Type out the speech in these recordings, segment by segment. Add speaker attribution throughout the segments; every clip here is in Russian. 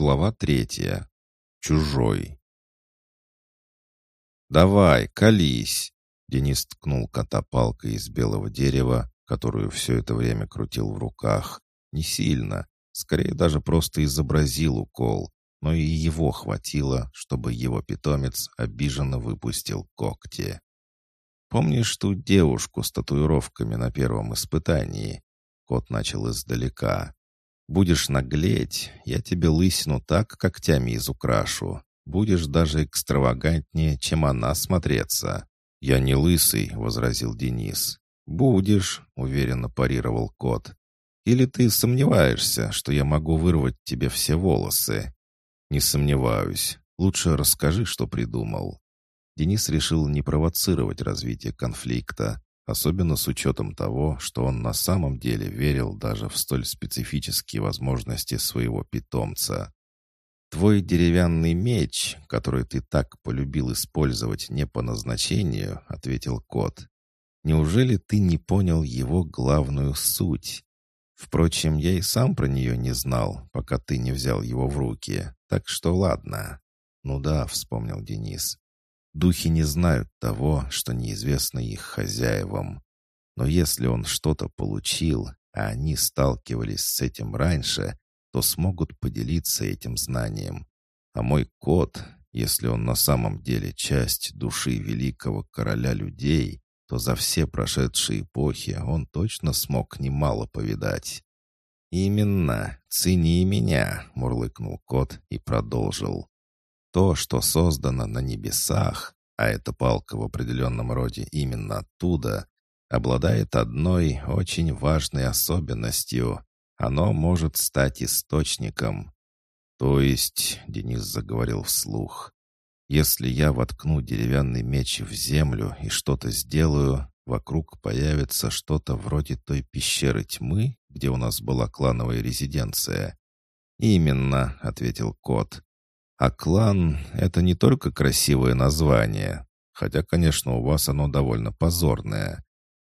Speaker 1: Глава третья. Чужой. «Давай, колись!» Денис ткнул кота палкой из белого дерева, которую все это время крутил в руках. Не сильно, скорее даже просто изобразил укол, но и его хватило, чтобы его питомец обиженно выпустил когти. «Помнишь ту девушку с татуировками на первом испытании?» Кот начал издалека. Будешь наглеть, я тебе лысину так когтями изукрашу. Будешь даже экстравагантнее, чем она смотреться». «Я не лысый», — возразил Денис. «Будешь», — уверенно парировал кот. «Или ты сомневаешься, что я могу вырвать тебе все волосы?» «Не сомневаюсь. Лучше расскажи, что придумал». Денис решил не провоцировать развитие конфликта, особенно с учетом того, что он на самом деле верил даже в столь специфические возможности своего питомца. «Твой деревянный меч, который ты так полюбил использовать не по назначению», — ответил кот. «Неужели ты не понял его главную суть? Впрочем, я и сам про нее не знал, пока ты не взял его в руки, так что ладно». «Ну да», — вспомнил Денис, Духи не знают того, что неизвестно их хозяевам. Но если он что-то получил, а они сталкивались с этим раньше, то смогут поделиться этим знанием. А мой кот, если он на самом деле часть души великого короля людей, то за все прошедшие эпохи он точно смог немало повидать. «Именно, цени меня», — мурлыкнул кот и продолжил. То, что создано на небесах, а эта палка в определенном роде именно оттуда, обладает одной очень важной особенностью. Оно может стать источником. То есть, Денис заговорил вслух, если я воткну деревянный меч в землю и что-то сделаю, вокруг появится что-то вроде той пещеры тьмы, где у нас была клановая резиденция. «Именно», — ответил кот. А клан — это не только красивое название, хотя, конечно, у вас оно довольно позорное.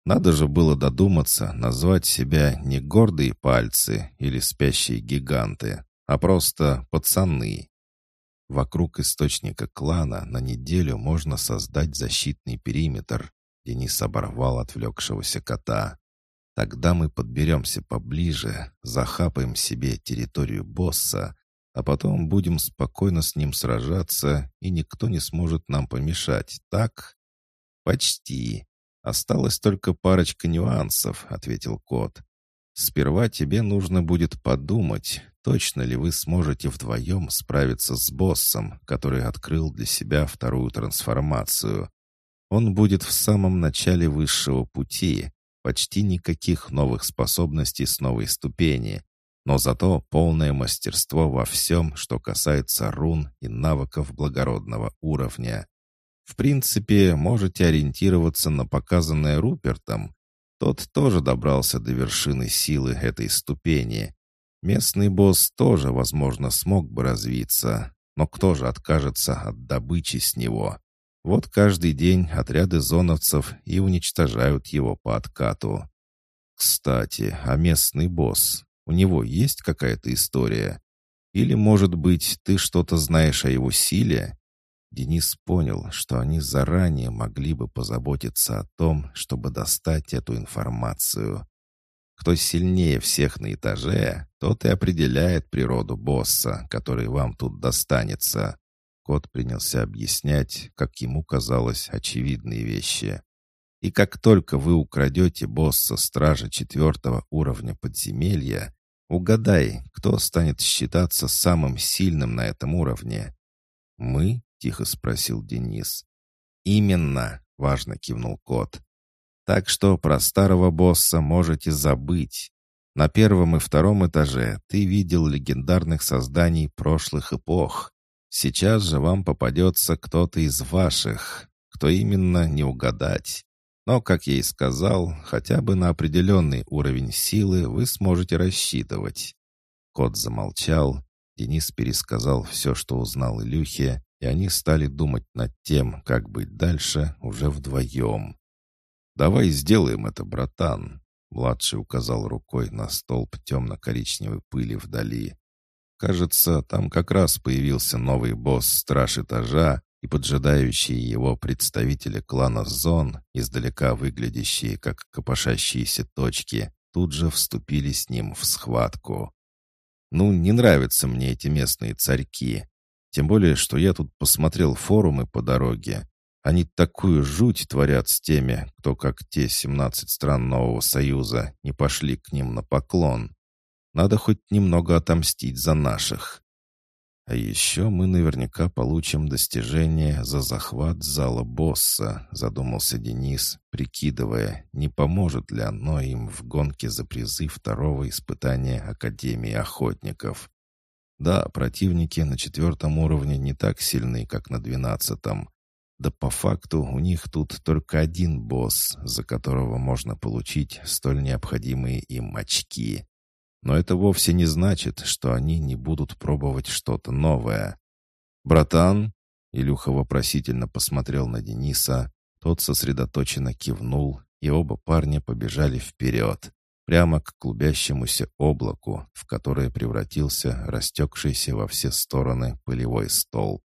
Speaker 1: Надо же было додуматься назвать себя не гордые пальцы или спящие гиганты, а просто пацаны. Вокруг источника клана на неделю можно создать защитный периметр. Денис оборвал отвлекшегося кота. Тогда мы подберемся поближе, захапаем себе территорию босса, а потом будем спокойно с ним сражаться, и никто не сможет нам помешать, так?» «Почти. Осталось только парочка нюансов», — ответил кот. «Сперва тебе нужно будет подумать, точно ли вы сможете вдвоем справиться с боссом, который открыл для себя вторую трансформацию. Он будет в самом начале высшего пути, почти никаких новых способностей с новой ступени, но зато полное мастерство во всем, что касается рун и навыков благородного уровня. В принципе, можете ориентироваться на показанное Рупертом. Тот тоже добрался до вершины силы этой ступени. Местный босс тоже, возможно, смог бы развиться, но кто же откажется от добычи с него? Вот каждый день отряды зоновцев и уничтожают его по откату. Кстати, а местный босс, у него есть какая-то история? Или, может быть, ты что-то знаешь о его силе?» Денис понял, что они заранее могли бы позаботиться о том, чтобы достать эту информацию. Кто сильнее всех на этаже, тот и определяет природу босса, который вам тут достанется. Кот принялся объяснять, как ему казалось, очевидные вещи. И как только вы украдете босса стража четвертого уровня подземелья, угадай, кто станет считаться самым сильным на этом уровне. «Мы?» — тихо спросил Денис. «Именно!» — важно кивнул кот. «Так что про старого босса можете забыть. На первом и втором этаже ты видел легендарных созданий прошлых эпох. Сейчас же вам попадется кто-то из ваших. Кто именно, не угадать. Но, как я и сказал, хотя бы на определенный уровень силы вы сможете рассчитывать». Кот замолчал. Денис пересказал все, что узнал Илюхе, и они стали думать над тем, как быть дальше, уже вдвоем. «Давай сделаем это, братан», — младший указал рукой на столб темно-коричневой пыли вдали. Кажется, там как раз появился новый босс страж этажа и поджидающие его представители клана Зон, издалека выглядящие как копошащиеся точки, тут же вступили с ним в схватку. Ну, не нравятся мне эти местные царьки. Тем более, что я тут посмотрел форумы по дороге. Они такую жуть творят с теми, кто, как те 17 стран Нового Союза, не пошли к ним на поклон. Надо хоть немного отомстить за наших. А еще мы наверняка получим достижение за захват зала босса, задумался Денис, прикидывая, не поможет ли оно им в гонке за призы второго испытания Академии охотников. Да, противники на четвертом уровне не так сильны, как на двенадцатом. Да по факту у них тут только один босс, за которого можно получить столь необходимые им очки. Но это вовсе не значит, что они не будут пробовать что-то новое. «Братан?» — Илюха вопросительно посмотрел на Дениса. Тот сосредоточенно кивнул, и оба парня побежали вперед, прямо к клубящемуся облаку, в которое превратился растекшийся во все стороны пылевой столб.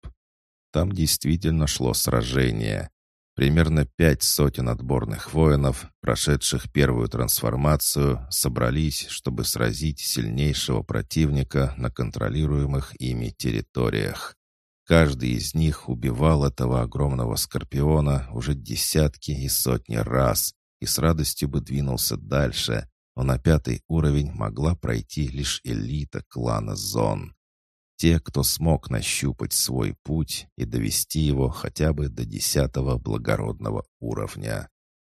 Speaker 1: Там действительно шло сражение. Примерно пять сотен отборных воинов, прошедших первую трансформацию, собрались, чтобы сразить сильнейшего противника на контролируемых ими территориях. Каждый из них убивал этого огромного скорпиона уже десятки и сотни раз и с радостью бы двинулся дальше, но на пятый уровень могла пройти лишь элита клана Зон. Те, кто смог нащупать свой путь и довести его хотя бы до десятого благородного уровня.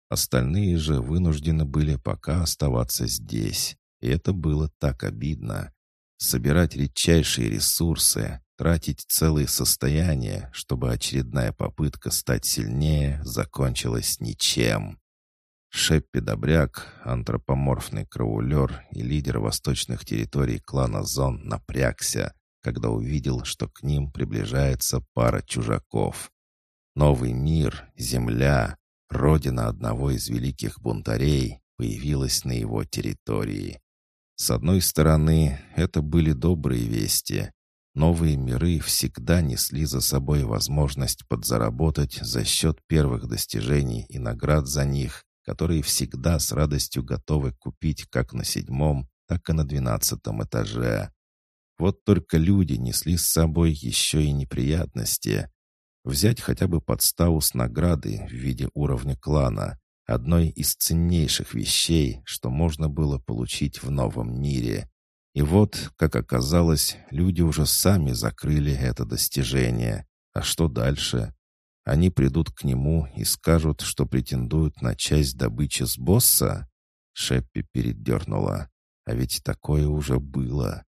Speaker 1: Остальные же вынуждены были пока оставаться здесь. И это было так обидно. Собирать редчайшие ресурсы, тратить целые состояния, чтобы очередная попытка стать сильнее закончилась ничем. Шеппи Добряк, антропоморфный караулер и лидер восточных территорий клана Зон напрягся, когда увидел, что к ним приближается пара чужаков. Новый мир, земля, родина одного из великих бунтарей появилась на его территории. С одной стороны, это были добрые вести. Новые миры всегда несли за собой возможность подзаработать за счет первых достижений и наград за них, которые всегда с радостью готовы купить как на седьмом, так и на двенадцатом этаже. Вот только люди несли с собой еще и неприятности. Взять хотя бы подставу с наградой в виде уровня клана, одной из ценнейших вещей, что можно было получить в новом мире. И вот, как оказалось, люди уже сами закрыли это достижение. А что дальше? Они придут к нему и скажут, что претендуют на часть добычи с босса? Шеппи передернула. А ведь такое уже было.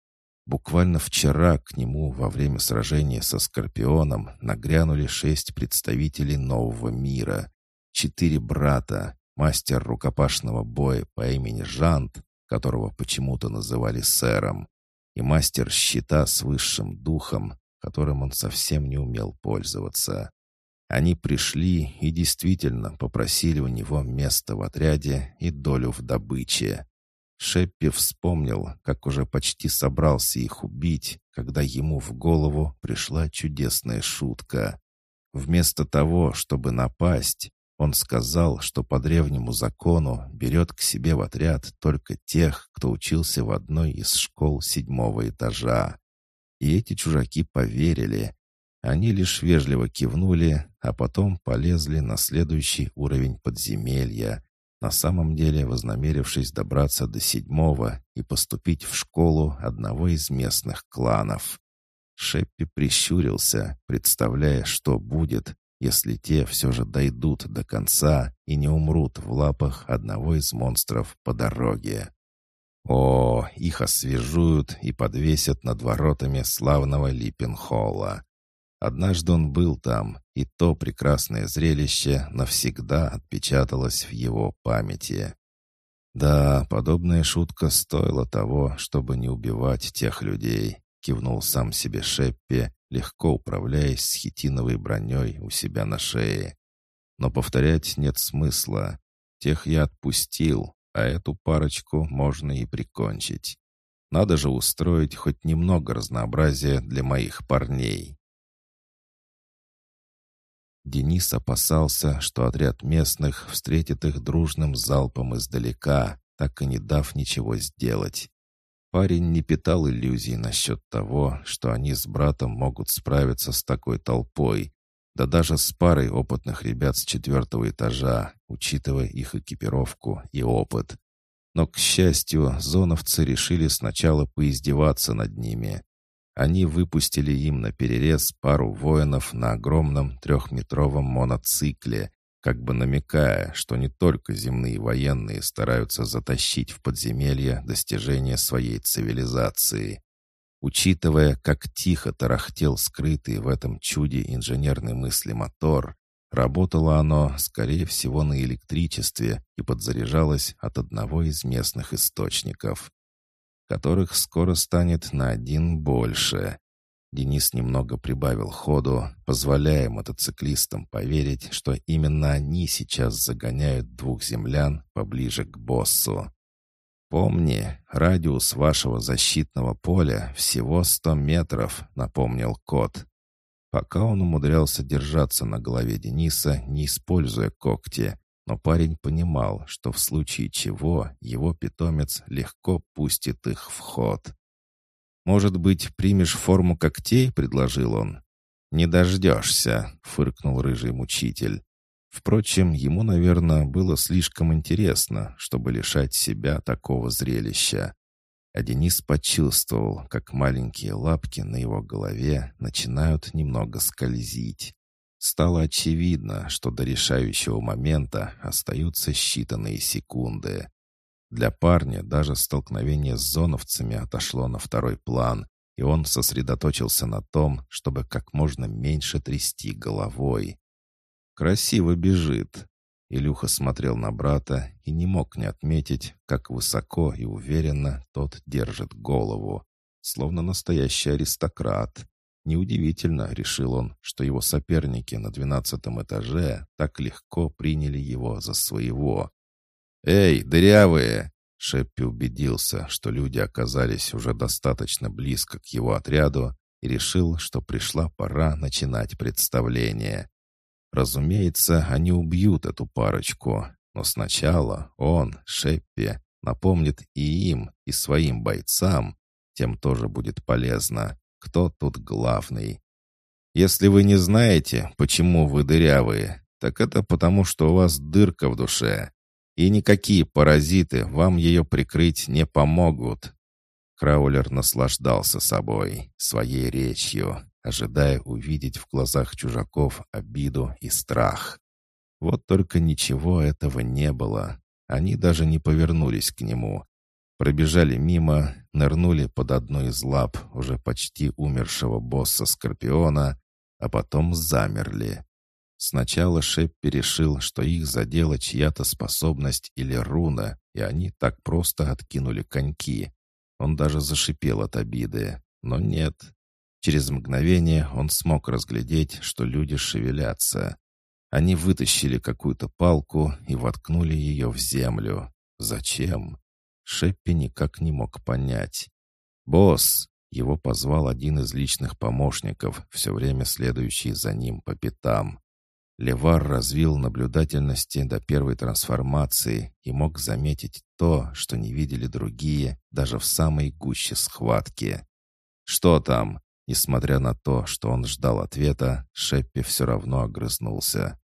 Speaker 1: Буквально вчера к нему во время сражения со Скорпионом нагрянули шесть представителей нового мира. Четыре брата, мастер рукопашного боя по имени Жант, которого почему-то называли сэром, и мастер щита с высшим духом, которым он совсем не умел пользоваться. Они пришли и действительно попросили у него место в отряде и долю в добыче. Шеппи вспомнил, как уже почти собрался их убить, когда ему в голову пришла чудесная шутка. Вместо того, чтобы напасть, он сказал, что по древнему закону берет к себе в отряд только тех, кто учился в одной из школ седьмого этажа. И эти чужаки поверили. Они лишь вежливо кивнули, а потом полезли на следующий уровень подземелья, на самом деле вознамерившись добраться до седьмого и поступить в школу одного из местных кланов. Шеппи прищурился, представляя, что будет, если те все же дойдут до конца и не умрут в лапах одного из монстров по дороге. О, их освежуют и подвесят над воротами славного Липпенхолла. Однажды он был там, и то прекрасное зрелище навсегда отпечаталось в его памяти. «Да, подобная шутка стоила того, чтобы не убивать тех людей», — кивнул сам себе Шеппи, легко управляясь с хитиновой броней у себя на шее. «Но повторять нет смысла. Тех я отпустил, а эту парочку можно и прикончить. Надо же устроить хоть немного разнообразия для моих парней. Денис опасался, что отряд местных встретит их дружным залпом издалека, так и не дав ничего сделать. Парень не питал иллюзий насчет того, что они с братом могут справиться с такой толпой, да даже с парой опытных ребят с четвертого этажа, учитывая их экипировку и опыт. Но, к счастью, зоновцы решили сначала поиздеваться над ними. Они выпустили им на перерез пару воинов на огромном трехметровом моноцикле, как бы намекая, что не только земные военные стараются затащить в подземелье достижения своей цивилизации. Учитывая, как тихо тарахтел скрытый в этом чуде инженерной мысли мотор, работало оно, скорее всего, на электричестве и подзаряжалось от одного из местных источников, которых скоро станет на один больше. Денис немного прибавил ходу, позволяя мотоциклистам поверить, что именно они сейчас загоняют двух землян поближе к боссу. «Помни, радиус вашего защитного поля всего сто метров», — напомнил кот. Пока он умудрялся держаться на голове Дениса, не используя когти, но парень понимал, что в случае чего его питомец легко пустит их в ход. «Может быть, примешь форму когтей?» — предложил он. «Не дождешься», — фыркнул рыжий мучитель. Впрочем, ему, наверное, было слишком интересно, чтобы лишать себя такого зрелища. А Денис почувствовал, как маленькие лапки на его голове начинают немного скользить. Стало очевидно, что до решающего момента остаются считанные секунды. Для парня даже столкновение с зоновцами отошло на второй план, и он сосредоточился на том, чтобы как можно меньше трясти головой. Красиво бежит. Илюха смотрел на брата и не мог не отметить, как высоко и уверенно тот держит голову, словно настоящий аристократ. Неудивительно, решил он, что его соперники на двенадцатом этаже так легко приняли его за своего. «Эй, дырявые!» Шеппи убедился, что люди оказались уже достаточно близко к его отряду и решил, что пришла пора начинать представление. Разумеется, они убьют эту парочку, но сначала он, Шеппи, напомнит и им, и своим бойцам, тем тоже будет полезно, кто тут главный. Если вы не знаете, почему вы дырявые, так это потому, что у вас дырка в душе, и никакие паразиты вам ее прикрыть не помогут. Краулер наслаждался собой, своей речью, ожидая увидеть в глазах чужаков обиду и страх. Вот только ничего этого не было. Они даже не повернулись к нему. Пробежали мимо, нырнули под одну из лап уже почти умершего босса Скорпиона, а потом замерли. Сначала Шеппи решил, что их задела чья-то способность или руна, и они так просто откинули коньки. Он даже зашипел от обиды. Но нет, Через мгновение он смог разглядеть, что люди шевелятся. Они вытащили какую-то палку и воткнули ее в землю. Зачем? Шеппи никак не мог понять. «Босс!» — его позвал один из личных помощников, все время следующий за ним по пятам. Левар развил наблюдательности до первой трансформации и мог заметить то, что не видели другие даже в самой гуще схватки. «Что там?» Несмотря на то, что он ждал ответа, Шеппи все равно огрызнулся.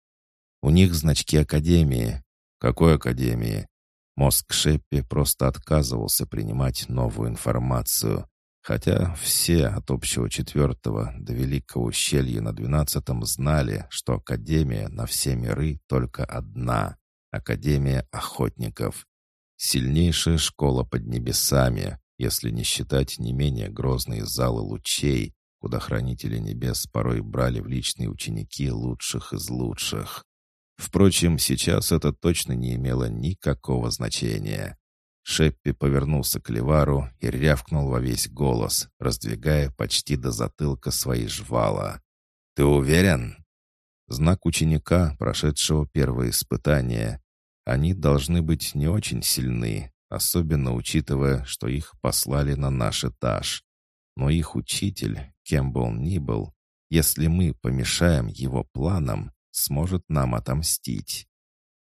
Speaker 1: «У них значки Академии». «Какой Академии?» Мозг Шеппи просто отказывался принимать новую информацию, хотя все от общего четвертого до Великого ущелья на двенадцатом знали, что Академия на все миры только одна — Академия охотников. Сильнейшая школа под небесами, если не считать не менее грозные залы лучей, куда хранители небес порой брали в личные ученики лучших из лучших. Впрочем, сейчас это точно не имело никакого значения. Шеппи повернулся к Левару и рявкнул во весь голос, раздвигая почти до затылка свои жвала. «Ты уверен?» Знак ученика, прошедшего первое испытание. Они должны быть не очень сильны, особенно учитывая, что их послали на наш этаж. Но их учитель, кем бы он ни был, если мы помешаем его планам, сможет нам отомстить.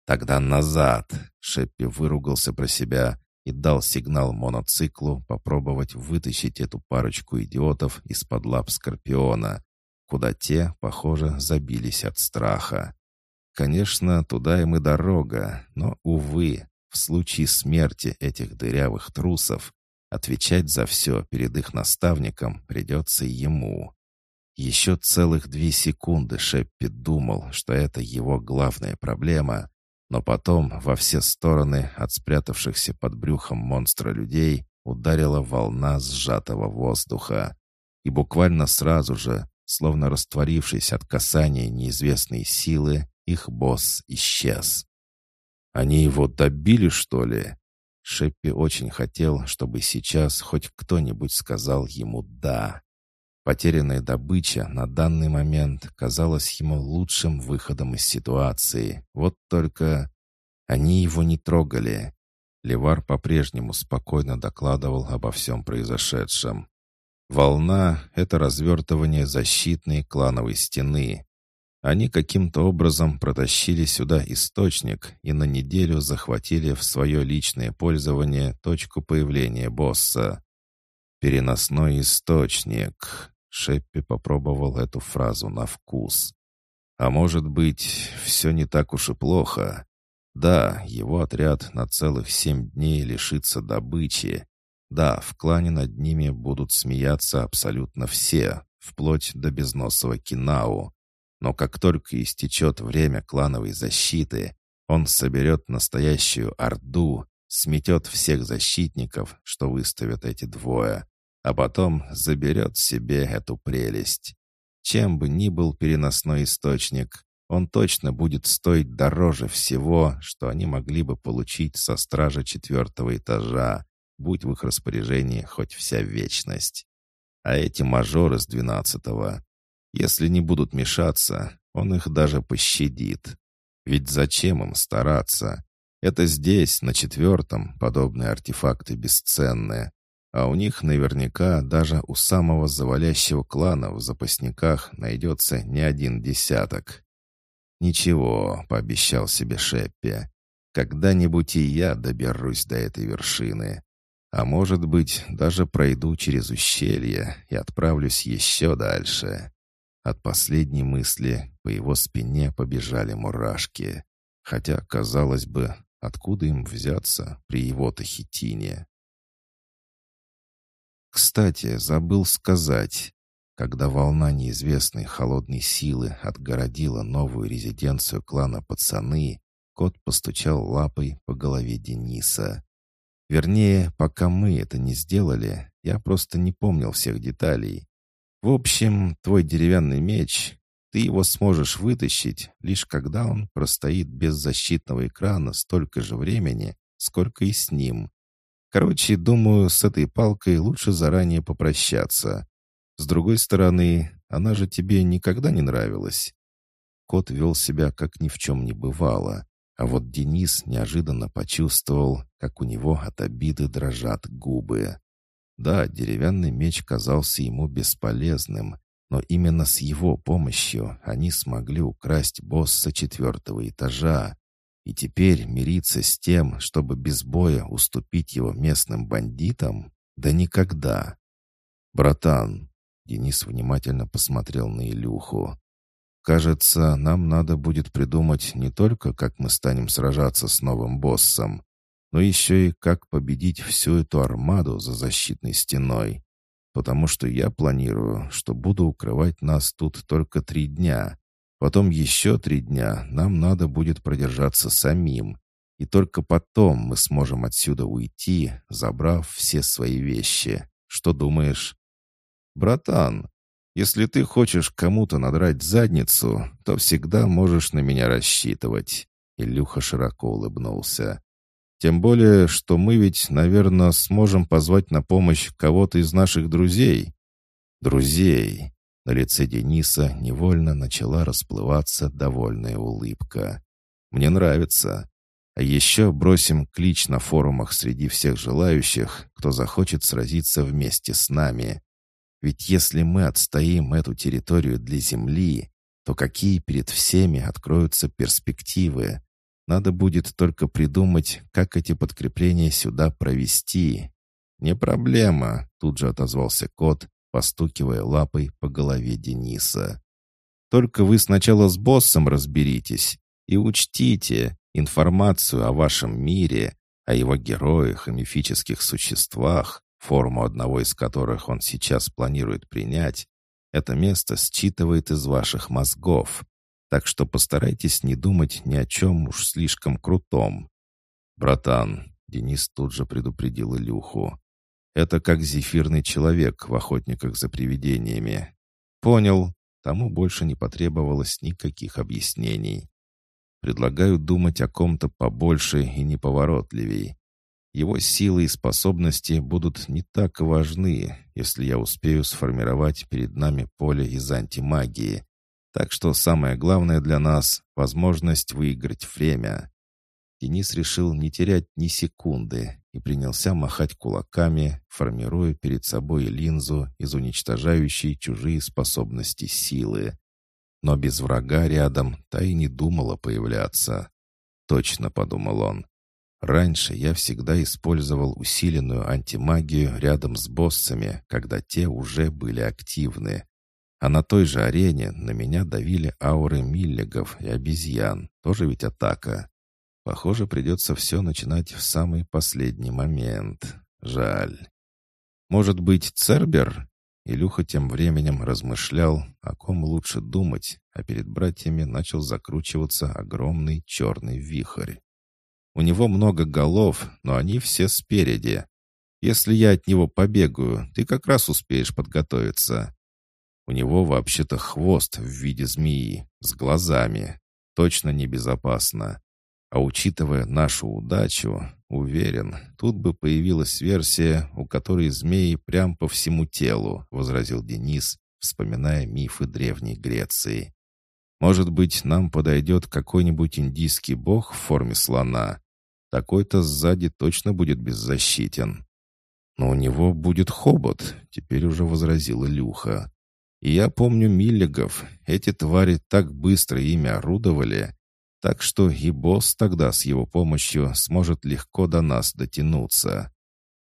Speaker 1: «Тогда назад!» — Шеппи выругался про себя и дал сигнал моноциклу попробовать вытащить эту парочку идиотов из-под лап Скорпиона, куда те, похоже, забились от страха. Конечно, туда им и дорога, но, увы, в случае смерти этих дырявых трусов отвечать за все перед их наставником придется ему. Еще целых две секунды Шеппи думал, что это его главная проблема, но потом во все стороны от спрятавшихся под брюхом монстра людей ударила волна сжатого воздуха. И буквально сразу же, словно растворившись от касания неизвестной силы, их босс исчез. «Они его добили, что ли?» Шеппи очень хотел, чтобы сейчас хоть кто-нибудь сказал ему «да». Потерянная добыча на данный момент казалась ему лучшим выходом из ситуации. Вот только они его не трогали. Левар по-прежнему спокойно докладывал обо всем произошедшем. Волна — это развертывание защитной клановой стены. Они каким-то образом протащили сюда источник и на неделю захватили в свое личное пользование точку появления босса. «Переносной источник», Шеппи попробовал эту фразу на вкус. А может быть, все не так уж и плохо. Да, его отряд на целых семь дней лишится добычи. Да, в клане над ними будут смеяться абсолютно все, вплоть до безносого Кинау. Но как только истечет время клановой защиты, он соберет настоящую орду, сметет всех защитников, что выставят эти двое, а потом заберет себе эту прелесть. Чем бы ни был переносной источник, он точно будет стоить дороже всего, что они могли бы получить со стража четвертого этажа, будь в их распоряжении хоть вся вечность. А эти мажоры с двенадцатого, если не будут мешаться, он их даже пощадит. Ведь зачем им стараться? Это здесь, на четвертом, подобные артефакты бесценны. А у них наверняка даже у самого завалящего клана в запасниках найдется не один десяток. «Ничего», — пообещал себе Шеппи, — «когда-нибудь и я доберусь до этой вершины. А может быть, даже пройду через ущелье и отправлюсь еще дальше». От последней мысли по его спине побежали мурашки. Хотя, казалось бы, откуда им взяться при его-то хитине? Кстати, забыл сказать. Когда волна неизвестной холодной силы отгородила новую резиденцию клана пацаны, кот постучал лапой по голове Дениса. Вернее, пока мы это не сделали, я просто не помнил всех деталей. В общем, твой деревянный меч, ты его сможешь вытащить, лишь когда он простоит без защитного экрана столько же времени, сколько и с ним. Короче, думаю, с этой палкой лучше заранее попрощаться. С другой стороны, она же тебе никогда не нравилась. Кот вел себя, как ни в чем не бывало, а вот Денис неожиданно почувствовал, как у него от обиды дрожат губы. Да, деревянный меч казался ему бесполезным, но именно с его помощью они смогли украсть босса четвертого этажа, и теперь мириться с тем, чтобы без боя уступить его местным бандитам? Да никогда. «Братан», — Денис внимательно посмотрел на Илюху, «кажется, нам надо будет придумать не только, как мы станем сражаться с новым боссом, но еще и как победить всю эту армаду за защитной стеной. Потому что я планирую, что буду укрывать нас тут только три дня, Потом еще три дня нам надо будет продержаться самим. И только потом мы сможем отсюда уйти, забрав все свои вещи. Что думаешь? Братан, если ты хочешь кому-то надрать задницу, то всегда можешь на меня рассчитывать. Илюха широко улыбнулся. Тем более, что мы ведь, наверное, сможем позвать на помощь кого-то из наших друзей. Друзей. На лице Дениса невольно начала расплываться довольная улыбка. «Мне нравится. А еще бросим клич на форумах среди всех желающих, кто захочет сразиться вместе с нами. Ведь если мы отстоим эту территорию для Земли, то какие перед всеми откроются перспективы? Надо будет только придумать, как эти подкрепления сюда провести. «Не проблема», — тут же отозвался кот, постукивая лапой по голове Дениса. «Только вы сначала с боссом разберитесь и учтите, информацию о вашем мире, о его героях и мифических существах, форму одного из которых он сейчас планирует принять, это место считывает из ваших мозгов. Так что постарайтесь не думать ни о чем уж слишком крутом. «Братан», — Денис тут же предупредил Илюху, «это как зефирный человек в охотниках за привидениями». «Понял». Тому больше не потребовалось никаких объяснений. «Предлагаю думать о ком-то побольше и неповоротливей. Его силы и способности будут не так важны, если я успею сформировать перед нами поле из антимагии. Так что самое главное для нас — возможность выиграть время. Денис решил не терять ни секунды и принялся махать кулаками, формируя перед собой линзу из уничтожающей чужие способности силы. Но без врага рядом та и не думала появляться. «Точно», — подумал он, Раньше я всегда использовал усиленную антимагию рядом с боссами, когда те уже были активны. А на той же арене на меня давили ауры миллигов и обезьян. Тоже ведь атака. Похоже, придется все начинать в самый последний момент. Жаль. Может быть, Цербер? Илюха тем временем размышлял, о ком лучше думать, а перед братьями начал закручиваться огромный черный вихрь. У него много голов, но они все спереди. Если я от него побегаю, ты как раз успеешь подготовиться. У него вообще-то хвост в виде змеи, с глазами. Точно небезопасно. А учитывая нашу удачу, уверен, тут бы появилась версия, у которой змеи прям по всему телу, возразил Денис, вспоминая мифы Древней Греции. Может быть, нам подойдет какой-нибудь индийский бог в форме слона. Такой-то сзади точно будет беззащитен. Но у него будет хобот, теперь уже возразила Люха. И я помню миллигов. Эти твари так быстро ими орудовали. Так что и босс тогда с его помощью сможет легко до нас дотянуться.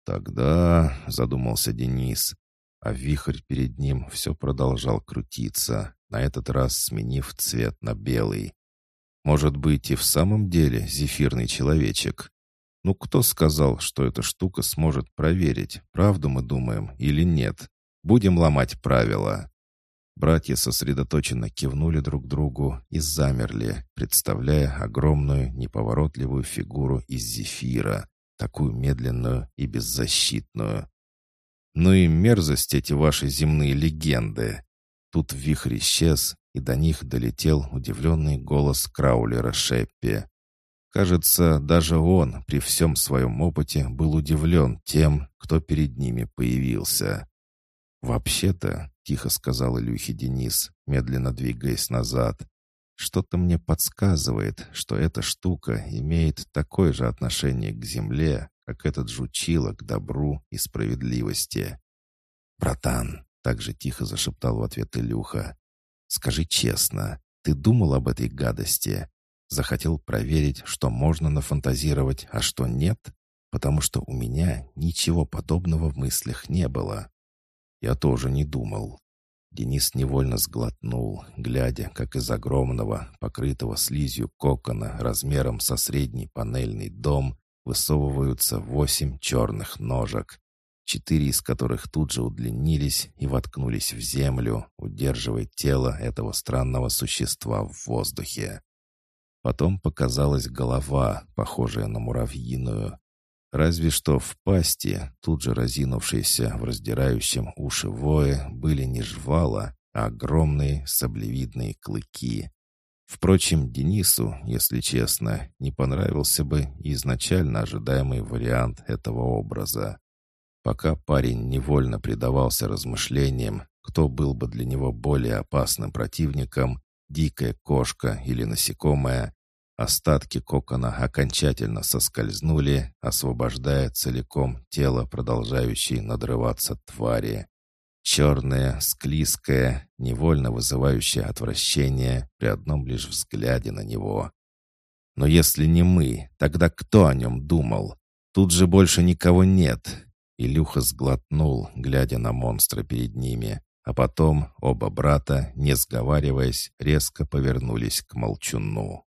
Speaker 1: Тогда, задумался Денис, а вихрь перед ним все продолжал крутиться на этот раз сменив цвет на белый. Может быть, и в самом деле зефирный человечек. Ну, кто сказал, что эта штука сможет проверить, правду мы думаем или нет? Будем ломать правила. Братья сосредоточенно кивнули друг другу и замерли, представляя огромную неповоротливую фигуру из зефира, такую медленную и беззащитную. Ну и мерзость эти ваши земные легенды. Тут вихрь исчез, и до них долетел удивленный голос Краулера Шеппи. Кажется, даже он при всем своем опыте был удивлен тем, кто перед ними появился. «Вообще-то», — тихо сказал Илюхе Денис, медленно двигаясь назад, «что-то мне подсказывает, что эта штука имеет такое же отношение к земле, как этот жучило к добру и справедливости». «Братан, так же тихо зашептал в ответ Илюха. «Скажи честно, ты думал об этой гадости? Захотел проверить, что можно нафантазировать, а что нет? Потому что у меня ничего подобного в мыслях не было». «Я тоже не думал». Денис невольно сглотнул, глядя, как из огромного, покрытого слизью кокона размером со средний панельный дом высовываются восемь черных ножек, четыре из которых тут же удлинились и воткнулись в землю, удерживая тело этого странного существа в воздухе. Потом показалась голова, похожая на муравьиную. Разве что в пасти, тут же разинувшейся в раздирающем уши вое, были не жвала, а огромные саблевидные клыки. Впрочем, Денису, если честно, не понравился бы изначально ожидаемый вариант этого образа. Пока парень невольно предавался размышлениям, кто был бы для него более опасным противником, дикая кошка или насекомое, Остатки кокона окончательно соскользнули, освобождая целиком тело, продолжающей надрываться твари. Черное, склизкое, невольно вызывающее отвращение при одном лишь взгляде на него. Но если не мы, тогда кто о нем думал? Тут же больше никого нет. Илюха сглотнул, глядя на монстра перед ними, а потом оба брата, не сговариваясь, резко повернулись к молчуну.